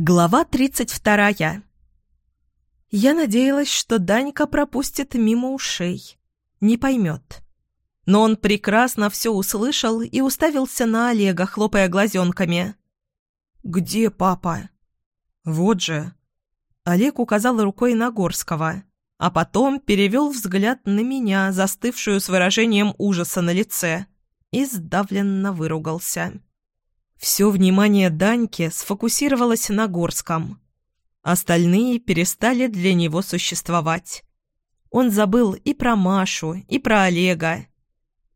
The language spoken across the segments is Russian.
Глава 32. Я надеялась, что Данька пропустит мимо ушей. Не поймет. Но он прекрасно все услышал и уставился на Олега, хлопая глазенками. «Где папа?» «Вот же». Олег указал рукой на Горского, а потом перевел взгляд на меня, застывшую с выражением ужаса на лице, и сдавленно выругался. Все внимание Даньки сфокусировалось на Горском. Остальные перестали для него существовать. Он забыл и про Машу, и про Олега.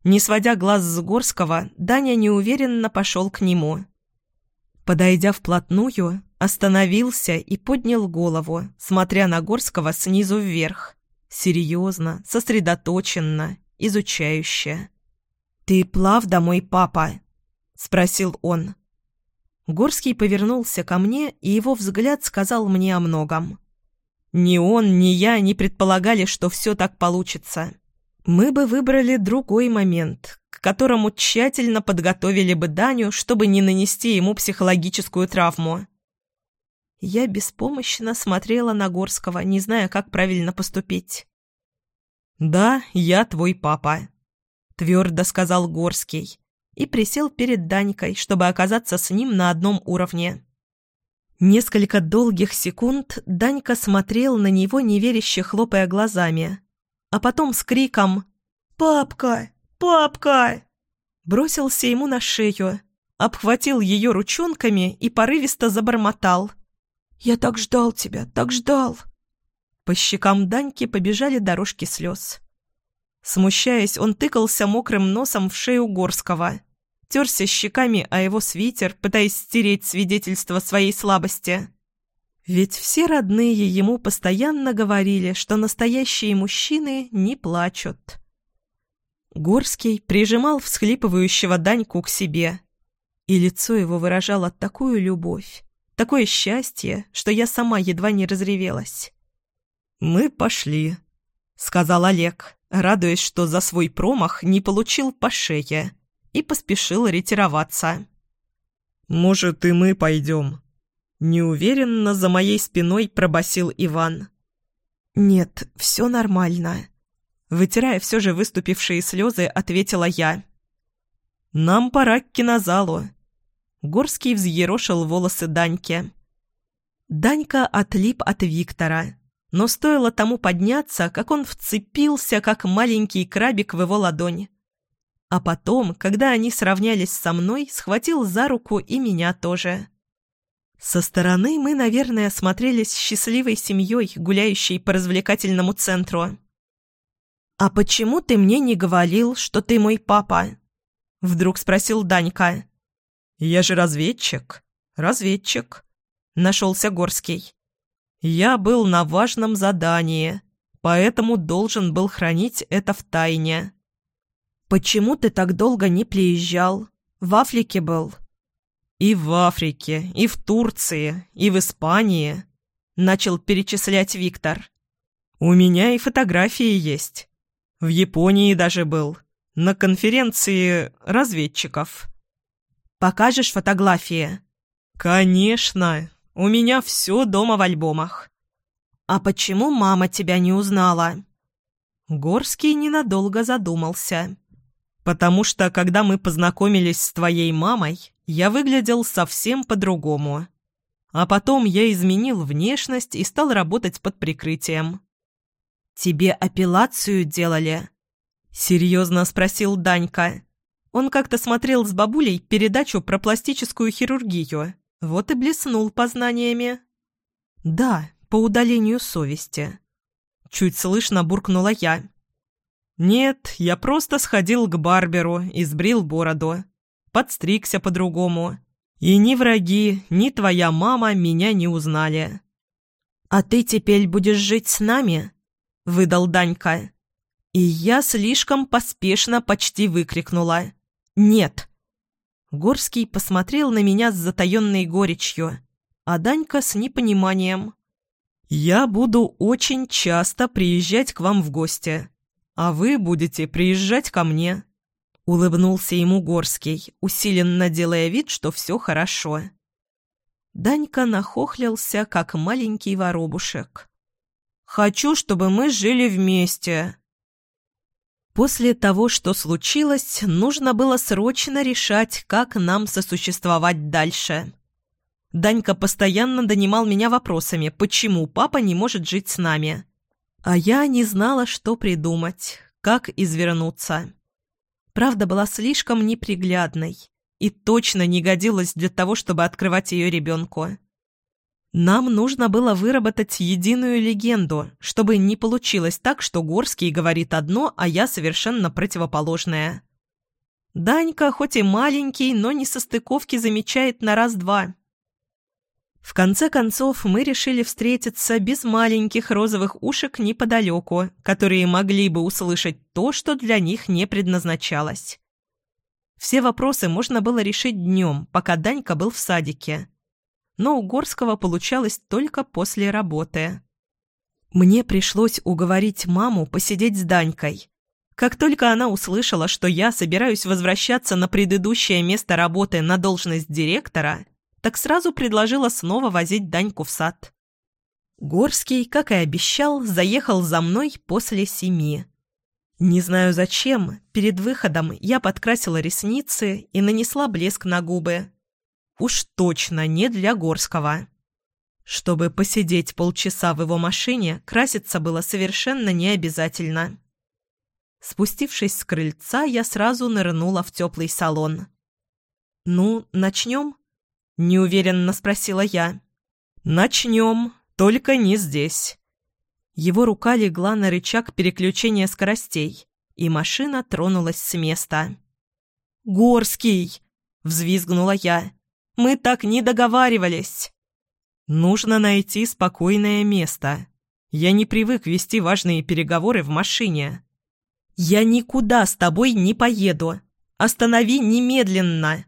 Не сводя глаз с Горского, Даня неуверенно пошел к нему. Подойдя вплотную, остановился и поднял голову, смотря на Горского снизу вверх. Серьезно, сосредоточенно, изучающе. «Ты плав домой, папа?» — спросил он. Горский повернулся ко мне, и его взгляд сказал мне о многом. Ни он, ни я не предполагали, что все так получится. Мы бы выбрали другой момент, к которому тщательно подготовили бы Даню, чтобы не нанести ему психологическую травму. Я беспомощно смотрела на Горского, не зная, как правильно поступить. «Да, я твой папа», — твердо сказал Горский и присел перед Данькой, чтобы оказаться с ним на одном уровне. Несколько долгих секунд Данька смотрел на него, неверяще хлопая глазами, а потом с криком «Папка! Папка!» бросился ему на шею, обхватил ее ручонками и порывисто забормотал. «Я так ждал тебя, так ждал!» По щекам Даньки побежали дорожки слез. Смущаясь, он тыкался мокрым носом в шею Горского, терся щеками о его свитер, пытаясь стереть свидетельство своей слабости. Ведь все родные ему постоянно говорили, что настоящие мужчины не плачут. Горский прижимал всхлипывающего Даньку к себе, и лицо его выражало такую любовь, такое счастье, что я сама едва не разревелась. «Мы пошли», — сказал Олег радуясь, что за свой промах не получил по шее, и поспешил ретироваться. «Может, и мы пойдем?» Неуверенно за моей спиной пробасил Иван. «Нет, все нормально», — вытирая все же выступившие слезы, ответила я. «Нам пора к кинозалу». Горский взъерошил волосы Даньки. Данька отлип от Виктора, но стоило тому подняться, как он вцепился, как маленький крабик в его ладонь. А потом, когда они сравнялись со мной, схватил за руку и меня тоже. Со стороны мы, наверное, смотрелись счастливой семьей, гуляющей по развлекательному центру. «А почему ты мне не говорил, что ты мой папа?» Вдруг спросил Данька. «Я же разведчик. Разведчик», — нашелся Горский. Я был на важном задании, поэтому должен был хранить это в тайне. «Почему ты так долго не приезжал? В Африке был?» «И в Африке, и в Турции, и в Испании», — начал перечислять Виктор. «У меня и фотографии есть. В Японии даже был, на конференции разведчиков». «Покажешь фотографии?» «Конечно, у меня все дома в альбомах». «А почему мама тебя не узнала?» Горский ненадолго задумался. «Потому что, когда мы познакомились с твоей мамой, я выглядел совсем по-другому. А потом я изменил внешность и стал работать под прикрытием». «Тебе апеллацию делали?» — серьезно спросил Данька. Он как-то смотрел с бабулей передачу про пластическую хирургию. Вот и блеснул познаниями. Да, по удалению совести. Чуть слышно буркнула я. Нет, я просто сходил к барберу и сбрил бороду. Подстригся по-другому. И ни враги, ни твоя мама меня не узнали. «А ты теперь будешь жить с нами?» — выдал Данька. И я слишком поспешно почти выкрикнула. «Нет!» Горский посмотрел на меня с затаенной горечью, а Данька с непониманием. «Я буду очень часто приезжать к вам в гости, а вы будете приезжать ко мне», — улыбнулся ему Горский, усиленно делая вид, что все хорошо. Данька нахохлился, как маленький воробушек. «Хочу, чтобы мы жили вместе». После того, что случилось, нужно было срочно решать, как нам сосуществовать дальше. Данька постоянно донимал меня вопросами, почему папа не может жить с нами. А я не знала, что придумать, как извернуться. Правда была слишком неприглядной и точно не годилась для того, чтобы открывать ее ребенку. Нам нужно было выработать единую легенду, чтобы не получилось так, что Горский говорит одно, а я совершенно противоположное. Данька, хоть и маленький, но не состыковки замечает на раз-два. В конце концов, мы решили встретиться без маленьких розовых ушек неподалеку, которые могли бы услышать то, что для них не предназначалось. Все вопросы можно было решить днем, пока Данька был в садике но у Горского получалось только после работы. Мне пришлось уговорить маму посидеть с Данькой. Как только она услышала, что я собираюсь возвращаться на предыдущее место работы на должность директора, так сразу предложила снова возить Даньку в сад. Горский, как и обещал, заехал за мной после семи. Не знаю зачем, перед выходом я подкрасила ресницы и нанесла блеск на губы. Уж точно не для Горского. Чтобы посидеть полчаса в его машине, краситься было совершенно не обязательно. Спустившись с крыльца, я сразу нырнула в теплый салон. «Ну, начнем?» – неуверенно спросила я. «Начнем, только не здесь». Его рука легла на рычаг переключения скоростей, и машина тронулась с места. «Горский!» – взвизгнула я. Мы так не договаривались. Нужно найти спокойное место. Я не привык вести важные переговоры в машине. Я никуда с тобой не поеду. Останови немедленно.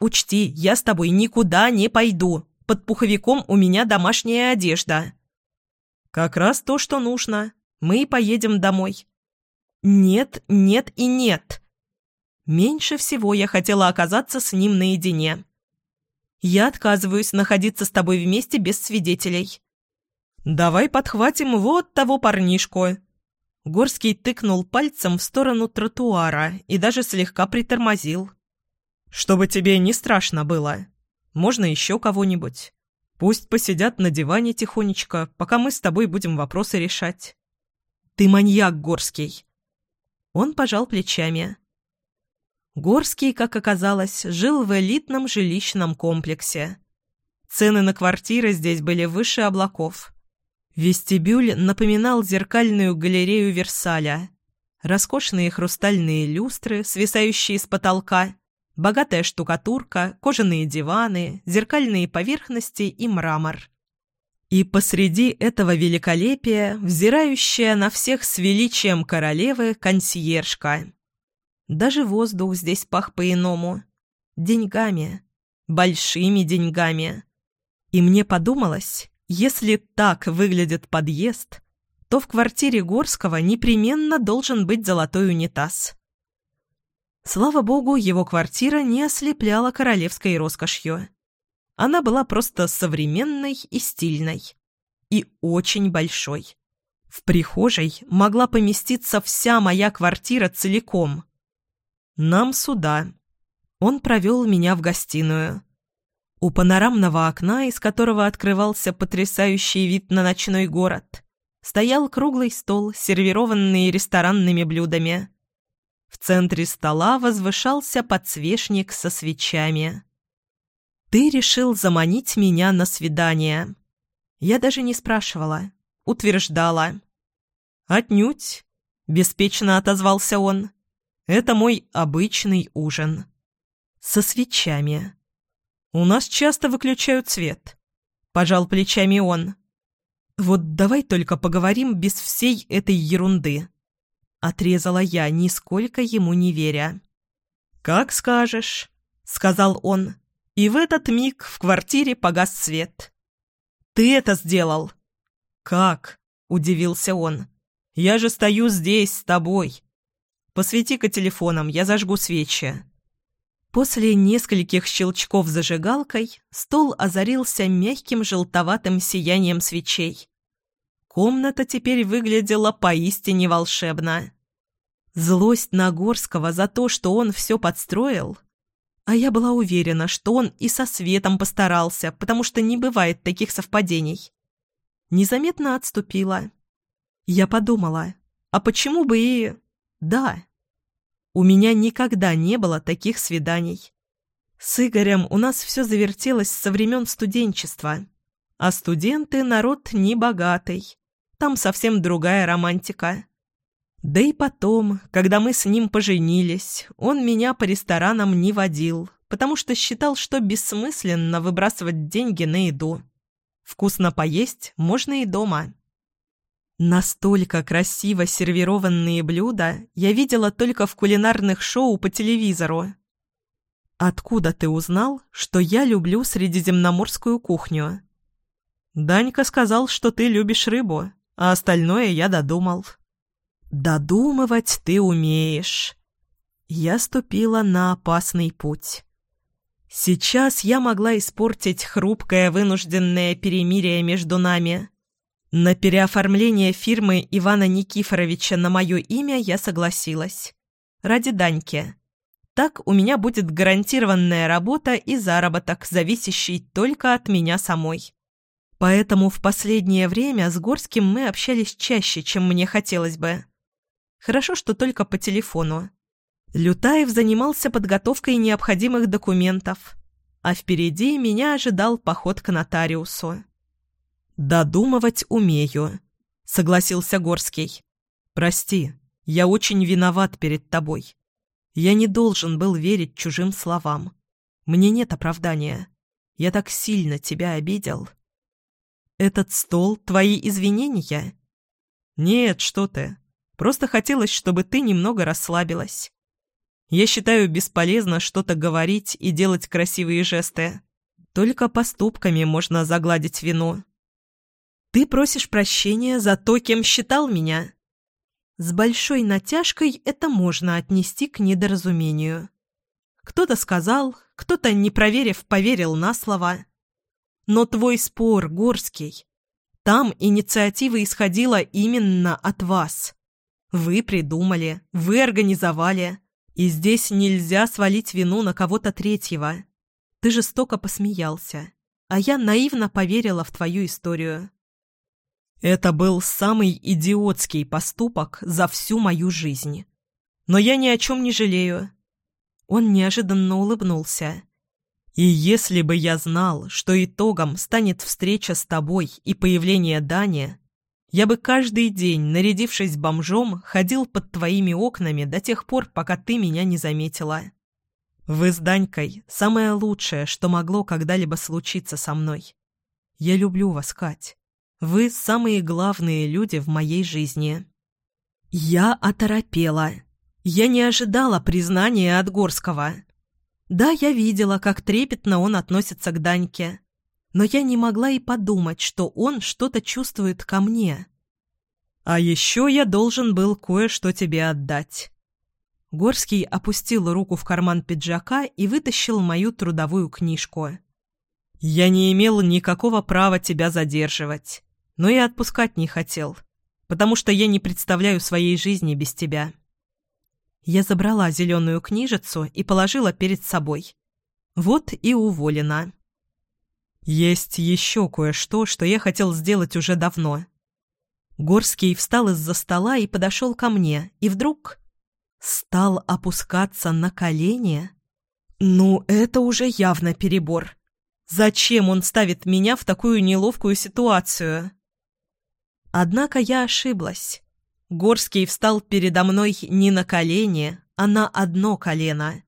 Учти, я с тобой никуда не пойду. Под пуховиком у меня домашняя одежда. Как раз то, что нужно. Мы поедем домой. Нет, нет и нет. Меньше всего я хотела оказаться с ним наедине. Я отказываюсь находиться с тобой вместе без свидетелей». «Давай подхватим вот того парнишку». Горский тыкнул пальцем в сторону тротуара и даже слегка притормозил. «Чтобы тебе не страшно было. Можно еще кого-нибудь. Пусть посидят на диване тихонечко, пока мы с тобой будем вопросы решать». «Ты маньяк, Горский». Он пожал плечами. Горский, как оказалось, жил в элитном жилищном комплексе. Цены на квартиры здесь были выше облаков. Вестибюль напоминал зеркальную галерею Версаля. Роскошные хрустальные люстры, свисающие с потолка, богатая штукатурка, кожаные диваны, зеркальные поверхности и мрамор. И посреди этого великолепия, взирающая на всех с величием королевы, консьержка – даже воздух здесь пах по-иному. Деньгами. Большими деньгами. И мне подумалось, если так выглядит подъезд, то в квартире Горского непременно должен быть золотой унитаз. Слава богу, его квартира не ослепляла королевской роскошью. Она была просто современной и стильной. И очень большой. В прихожей могла поместиться вся моя квартира целиком. «Нам сюда». Он провел меня в гостиную. У панорамного окна, из которого открывался потрясающий вид на ночной город, стоял круглый стол, сервированный ресторанными блюдами. В центре стола возвышался подсвечник со свечами. «Ты решил заманить меня на свидание». Я даже не спрашивала, утверждала. «Отнюдь», — беспечно отозвался он. Это мой обычный ужин. Со свечами. У нас часто выключают свет. Пожал плечами он. Вот давай только поговорим без всей этой ерунды. Отрезала я, нисколько ему не веря. «Как скажешь», — сказал он. И в этот миг в квартире погас свет. «Ты это сделал?» «Как?» — удивился он. «Я же стою здесь с тобой. Посвети-ка телефоном, я зажгу свечи». После нескольких щелчков зажигалкой стол озарился мягким желтоватым сиянием свечей. Комната теперь выглядела поистине волшебно. Злость Нагорского за то, что он все подстроил. А я была уверена, что он и со светом постарался, потому что не бывает таких совпадений. Незаметно отступила. Я подумала, а почему бы и... Да. У меня никогда не было таких свиданий. С Игорем у нас все завертелось со времен студенчества. А студенты — народ небогатый. Там совсем другая романтика. Да и потом, когда мы с ним поженились, он меня по ресторанам не водил, потому что считал, что бессмысленно выбрасывать деньги на еду. Вкусно поесть можно и дома. Настолько красиво сервированные блюда я видела только в кулинарных шоу по телевизору. «Откуда ты узнал, что я люблю средиземноморскую кухню?» «Данька сказал, что ты любишь рыбу, а остальное я додумал». «Додумывать ты умеешь». Я ступила на опасный путь. Сейчас я могла испортить хрупкое вынужденное перемирие между нами. На переоформление фирмы Ивана Никифоровича на мое имя я согласилась. Ради Даньки. Так у меня будет гарантированная работа и заработок, зависящий только от меня самой. Поэтому в последнее время с Горским мы общались чаще, чем мне хотелось бы. Хорошо, что только по телефону. Лютаев занимался подготовкой необходимых документов, а впереди меня ожидал поход к нотариусу. «Додумывать умею», — согласился Горский. «Прости, я очень виноват перед тобой. Я не должен был верить чужим словам. Мне нет оправдания. Я так сильно тебя обидел». «Этот стол — твои извинения?» «Нет, что ты. Просто хотелось, чтобы ты немного расслабилась. Я считаю бесполезно что-то говорить и делать красивые жесты. Только поступками можно загладить вину. Ты просишь прощения за то, кем считал меня. С большой натяжкой это можно отнести к недоразумению. Кто-то сказал, кто-то, не проверив, поверил на слово. Но твой спор, Горский, там инициатива исходила именно от вас. Вы придумали, вы организовали. И здесь нельзя свалить вину на кого-то третьего. Ты жестоко посмеялся, а я наивно поверила в твою историю. Это был самый идиотский поступок за всю мою жизнь. Но я ни о чем не жалею. Он неожиданно улыбнулся. И если бы я знал, что итогом станет встреча с тобой и появление Дани, я бы каждый день, нарядившись бомжом, ходил под твоими окнами до тех пор, пока ты меня не заметила. Вы с Данькой – самое лучшее, что могло когда-либо случиться со мной. Я люблю вас, Кать. Вы – самые главные люди в моей жизни. Я оторопела. Я не ожидала признания от Горского. Да, я видела, как трепетно он относится к Даньке но я не могла и подумать, что он что-то чувствует ко мне. «А еще я должен был кое-что тебе отдать». Горский опустил руку в карман пиджака и вытащил мою трудовую книжку. «Я не имел никакого права тебя задерживать, но и отпускать не хотел, потому что я не представляю своей жизни без тебя». Я забрала зеленую книжицу и положила перед собой. Вот и уволена. «Есть еще кое-что, что я хотел сделать уже давно». Горский встал из-за стола и подошел ко мне, и вдруг стал опускаться на колени. «Ну, это уже явно перебор. Зачем он ставит меня в такую неловкую ситуацию?» Однако я ошиблась. Горский встал передо мной не на колени, а на одно колено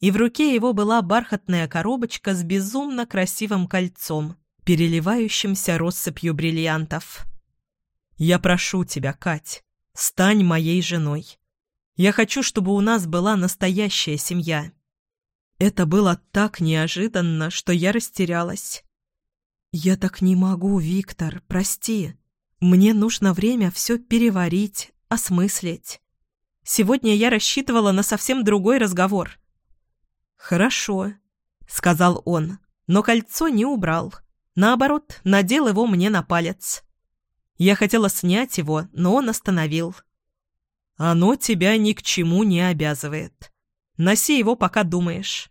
и в руке его была бархатная коробочка с безумно красивым кольцом, переливающимся россыпью бриллиантов. «Я прошу тебя, Кать, стань моей женой. Я хочу, чтобы у нас была настоящая семья». Это было так неожиданно, что я растерялась. «Я так не могу, Виктор, прости. Мне нужно время все переварить, осмыслить. Сегодня я рассчитывала на совсем другой разговор». «Хорошо», — сказал он, но кольцо не убрал. Наоборот, надел его мне на палец. Я хотела снять его, но он остановил. «Оно тебя ни к чему не обязывает. Носи его, пока думаешь».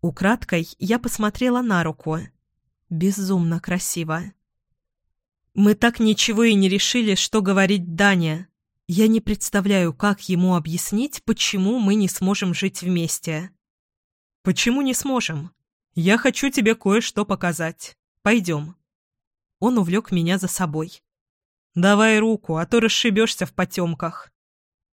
Украдкой я посмотрела на руку. Безумно красиво. Мы так ничего и не решили, что говорить Дане. Я не представляю, как ему объяснить, почему мы не сможем жить вместе. Почему не сможем? Я хочу тебе кое-что показать. Пойдем. Он увлек меня за собой. Давай руку, а то расшибешься в потемках.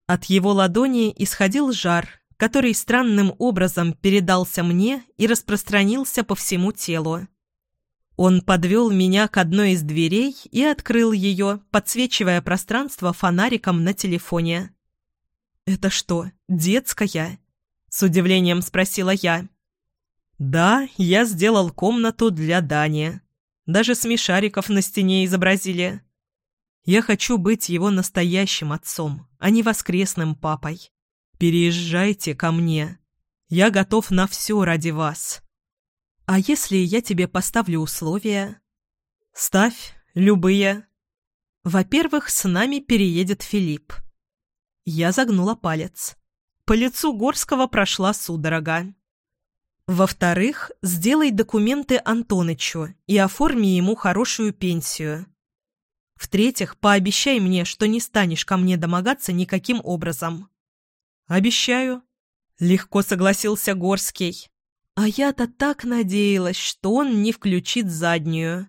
От его ладони исходил жар, который странным образом передался мне и распространился по всему телу. Он подвел меня к одной из дверей и открыл ее, подсвечивая пространство фонариком на телефоне. «Это что, детская?» — с удивлением спросила я. «Да, я сделал комнату для Дани. Даже смешариков на стене изобразили. Я хочу быть его настоящим отцом, а не воскресным папой. Переезжайте ко мне. Я готов на все ради вас». «А если я тебе поставлю условия?» «Ставь, любые». «Во-первых, с нами переедет Филипп». Я загнула палец. По лицу Горского прошла судорога. «Во-вторых, сделай документы Антонычу и оформи ему хорошую пенсию. В-третьих, пообещай мне, что не станешь ко мне домогаться никаким образом». «Обещаю», — легко согласился Горский. А я-то так надеялась, что он не включит заднюю.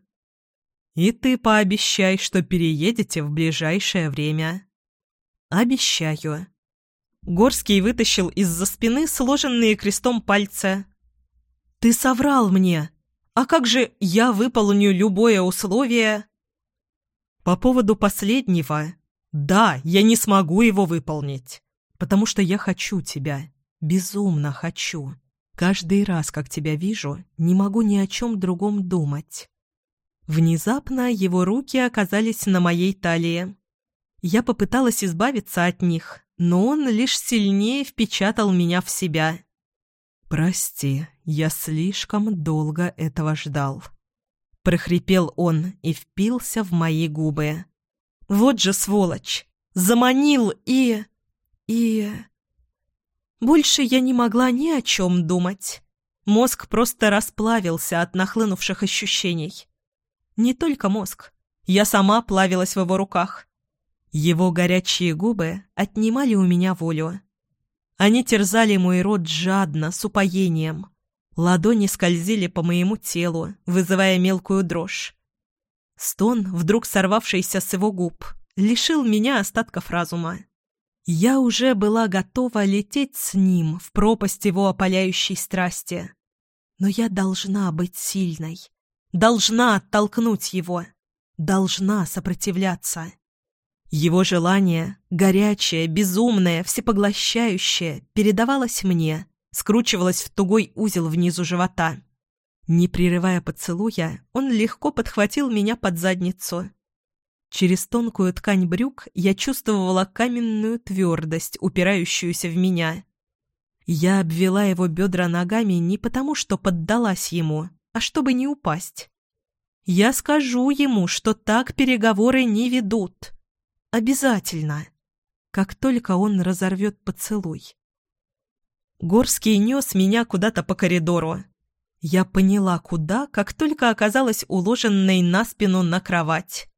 И ты пообещай, что переедете в ближайшее время. Обещаю. Горский вытащил из-за спины сложенные крестом пальцы. Ты соврал мне. А как же я выполню любое условие? По поводу последнего. Да, я не смогу его выполнить, потому что я хочу тебя. Безумно хочу. Каждый раз, как тебя вижу, не могу ни о чем другом думать. Внезапно его руки оказались на моей талии. Я попыталась избавиться от них, но он лишь сильнее впечатал меня в себя. «Прости, я слишком долго этого ждал». Прохрипел он и впился в мои губы. «Вот же сволочь! Заманил и... и...» Больше я не могла ни о чем думать. Мозг просто расплавился от нахлынувших ощущений. Не только мозг. Я сама плавилась в его руках. Его горячие губы отнимали у меня волю. Они терзали мой рот жадно, с упоением. Ладони скользили по моему телу, вызывая мелкую дрожь. Стон, вдруг сорвавшийся с его губ, лишил меня остатков разума. Я уже была готова лететь с ним в пропасть его опаляющей страсти. Но я должна быть сильной, должна оттолкнуть его, должна сопротивляться. Его желание, горячее, безумное, всепоглощающее, передавалось мне, скручивалось в тугой узел внизу живота. Не прерывая поцелуя, он легко подхватил меня под задницу Через тонкую ткань брюк я чувствовала каменную твердость, упирающуюся в меня. Я обвела его бедра ногами не потому, что поддалась ему, а чтобы не упасть. Я скажу ему, что так переговоры не ведут. Обязательно. Как только он разорвет поцелуй. Горский нес меня куда-то по коридору. Я поняла, куда, как только оказалась уложенной на спину на кровать.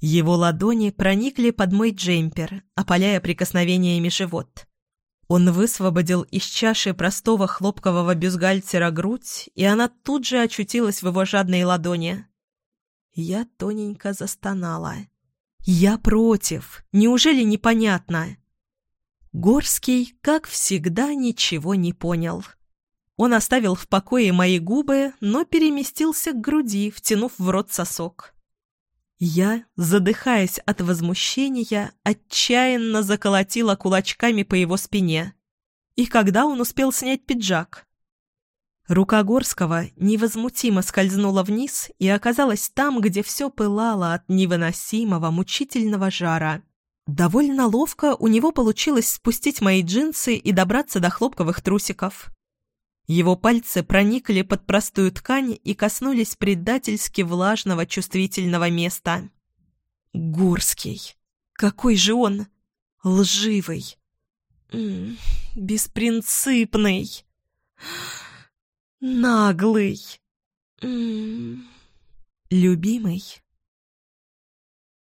Его ладони проникли под мой джемпер, опаляя прикосновениями живот. Он высвободил из чаши простого хлопкового бюстгальтера грудь, и она тут же очутилась в его жадной ладони. Я тоненько застонала. «Я против! Неужели непонятно?» Горский, как всегда, ничего не понял. Он оставил в покое мои губы, но переместился к груди, втянув в рот сосок. Я, задыхаясь от возмущения, отчаянно заколотила кулачками по его спине. И когда он успел снять пиджак? Рука Горского невозмутимо скользнула вниз и оказалась там, где все пылало от невыносимого мучительного жара. Довольно ловко у него получилось спустить мои джинсы и добраться до хлопковых трусиков. Его пальцы проникли под простую ткань и коснулись предательски влажного чувствительного места. Гурский. Какой же он? Лживый. М -м, беспринципный. Наглый. М. Любимый.